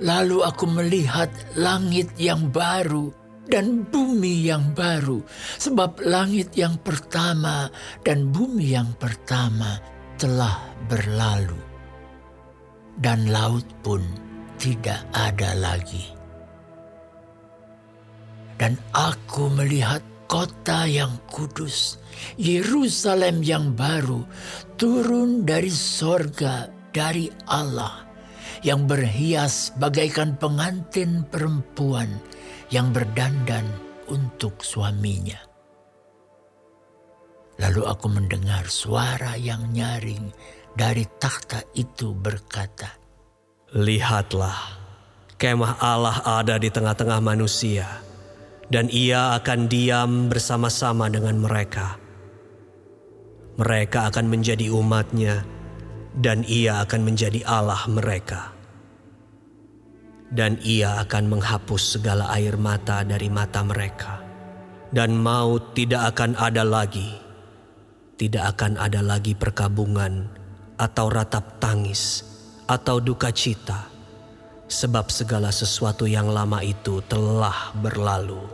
Lalu aku melihat langit yang baru dan bumi yang baru, sebab langit yang pertama dan bumi yang pertama telah berlalu, dan laut pun tidak ada lagi. Dan aku melihat kota yang kudus, Yerusalem yang baru, turun dari sorga dari Allah yang berhias bagaikan pengantin perempuan yang berdandan untuk suaminya. Lalu aku mendengar suara yang nyaring dari takhta itu berkata, Lihatlah, kemah Allah ada di tengah-tengah manusia, dan ia akan diam bersama-sama dengan mereka. Mereka akan menjadi umatnya, dan ia akan menjadi Allah mereka. Dan ia akan menghapus segala air mata dari mata mereka. Dan maut tidak akan ada lagi. Tidak akan ada lagi perkabungan atau ratap tangis atau duka cita. Sebab segala sesuatu yang lama itu telah berlalu.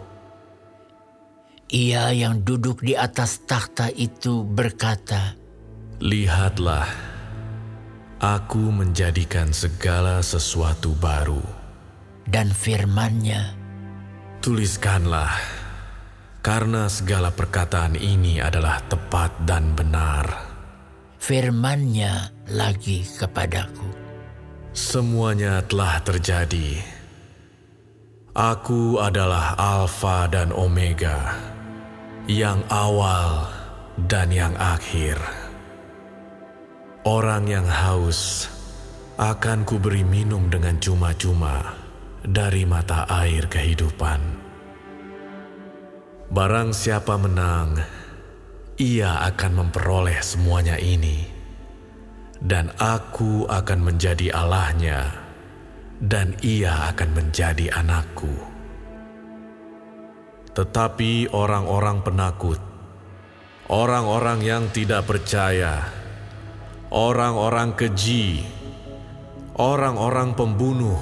Ia yang duduk di atas takhta itu berkata, Lihatlah, Aku menjadikan segala sesuatu baru. Dan firmannya, Tuliskanlah, karena segala perkataan ini adalah tepat dan benar. Firmannya lagi kepadaku. Semuanya telah terjadi. Aku adalah Alfa dan Omega, yang awal dan yang akhir. Orang yang haus akan kuberi minum dengan cuma-cuma dari mata air kehidupan. Barang siapa menang, ia akan memperoleh semuanya ini. Dan aku akan menjadi Allahnya, dan ia akan menjadi anakku. Tetapi orang-orang penakut, orang-orang yang tidak percaya, orang-orang keji, orang-orang pembunuh,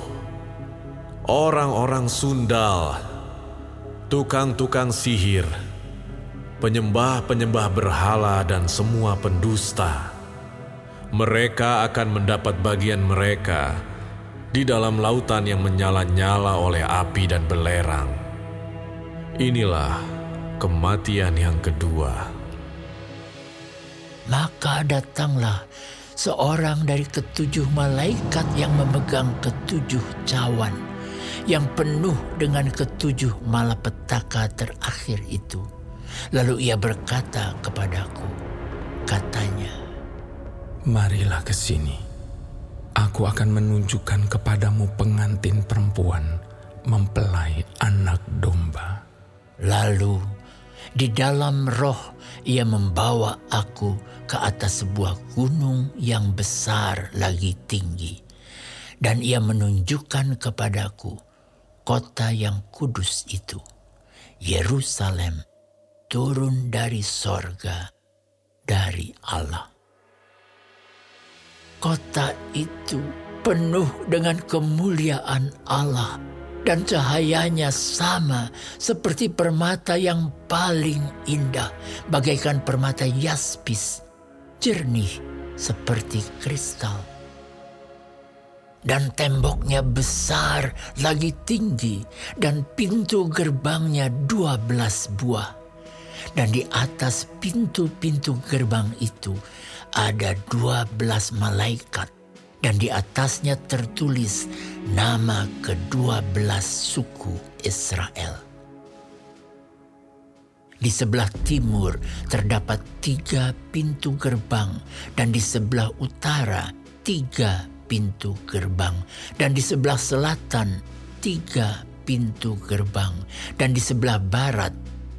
orang-orang sundal, tukang-tukang sihir, penyembah-penyembah berhala, dan semua pendusta. Mereka akan mendapat bagian mereka di dalam lautan yang menyala-nyala oleh api dan belerang. Inilah kematian yang kedua. Maka datanglah seorang dari ketujuh malaikat yang memegang ketujuh cawan yang penuh dengan ketujuh malapetaka terakhir itu. Lalu ia berkata kepadaku, katanya, Marilah ke sini. Aku akan menunjukkan kepadamu pengantin perempuan mempelai anak domba. Lalu di dalam roh ia membawa aku ke atas sebuah gunung yang besar lagi tinggi. Dan ia menunjukkan kepadaku kota yang kudus itu, Yerusalem, turun dari sorga dari Allah. Kota itu penuh dengan kemuliaan Allah dan cahayanya sama seperti permata yang paling indah, bagaikan permata yaspis, jernih seperti kristal. Dan temboknya besar lagi tinggi dan pintu gerbangnya dua belas buah. Dan di atas pintu-pintu gerbang itu ada dua belas malaikat dan di atasnya tertulis nama kedua belas suku Israel. Di sebelah timur terdapat tiga pintu gerbang dan di sebelah utara tiga pintu gerbang dan di sebelah selatan tiga pintu gerbang dan di sebelah barat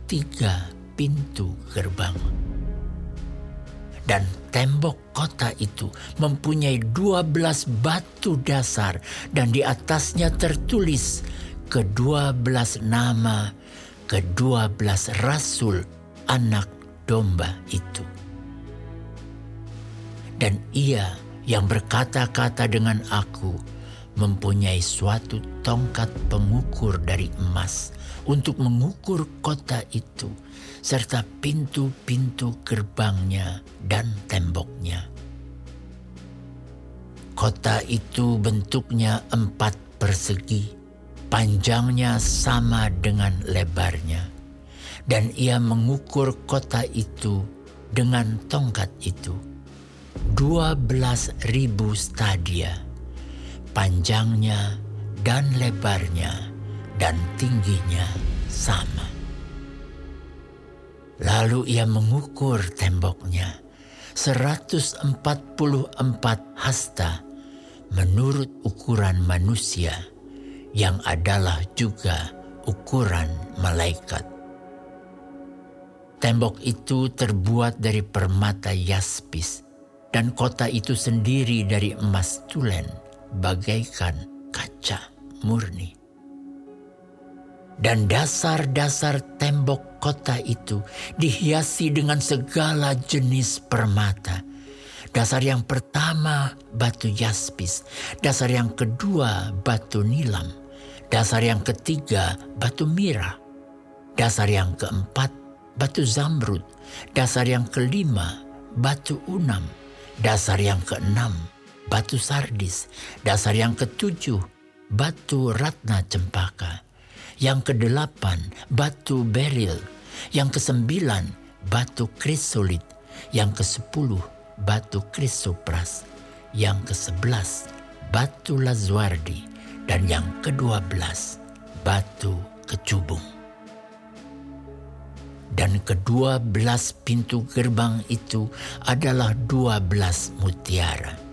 tiga pintu gerbang. Dan tembok kota itu mempunyai dua belas batu dasar dan di atasnya tertulis kedua belas nama kedua belas rasul anak domba itu. Dan ia yang berkata-kata dengan aku mempunyai suatu tongkat pengukur dari emas untuk mengukur kota itu, serta pintu-pintu gerbangnya dan temboknya. Kota itu bentuknya empat persegi, panjangnya sama dengan lebarnya, dan ia mengukur kota itu dengan tongkat itu. Dua belas ribu stadia, panjangnya dan lebarnya dan tingginya sama. Lalu ia mengukur temboknya, 144 hasta menurut ukuran manusia yang adalah juga ukuran malaikat. Tembok itu terbuat dari permata yaspis dan kota itu sendiri dari emas tulen bagaikan kaca murni. Dan dasar-dasar tembok kota itu dihiasi dengan segala jenis permata. Dasar yang pertama batu jaspis, dasar yang kedua batu nilam, dasar yang ketiga batu mira, dasar yang keempat batu zamrud, dasar yang kelima batu unam, dasar yang keenam batu sardis, dasar yang ketujuh batu ratna cempaka. Yang kedelapan, batu beril. Yang kesembilan, batu krisolit. Yang kesepuluh, batu krisopras. Yang kesebelas, batu lazwardi. Dan yang kedua belas, batu kecubung. Dan kedua belas pintu gerbang itu adalah dua belas mutiara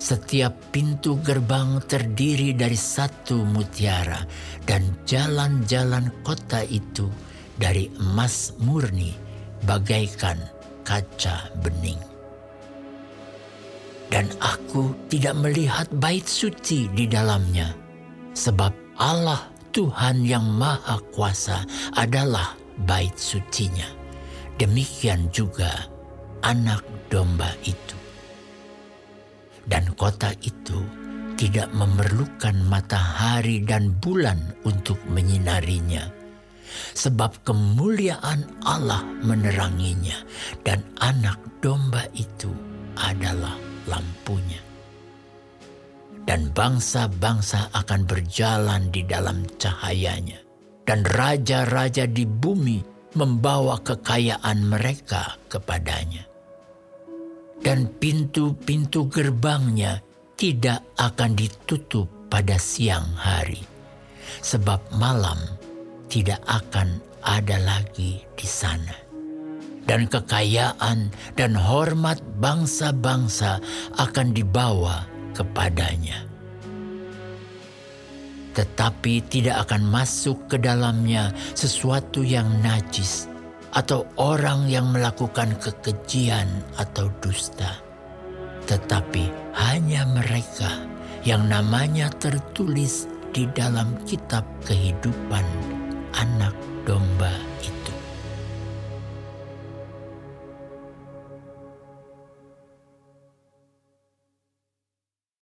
setiap pintu gerbang terdiri dari satu mutiara, dan jalan-jalan kota itu dari emas murni, bagaikan kaca bening. Dan aku tidak melihat bait suci di dalamnya, sebab Allah Tuhan yang Maha Kuasa adalah bait sucinya. Demikian juga anak domba itu dan kota itu tidak memerlukan matahari dan bulan untuk menyinarinya, sebab kemuliaan Allah meneranginya, dan Anak Domba itu adalah lampunya. Dan bangsa-bangsa akan berjalan di dalam cahayanya, dan raja-raja di bumi membawa kekayaan mereka kepadanya dan pintu-pintu gerbangnya tidak akan ditutup pada siang hari, sebab malam tidak akan ada lagi di sana. Dan kekayaan dan hormat bangsa-bangsa akan dibawa kepadanya. Tetapi tidak akan masuk ke dalamnya sesuatu yang najis, atau orang yang melakukan kekejian atau dusta, tetapi hanya mereka yang namanya tertulis di dalam kitab kehidupan anak domba itu.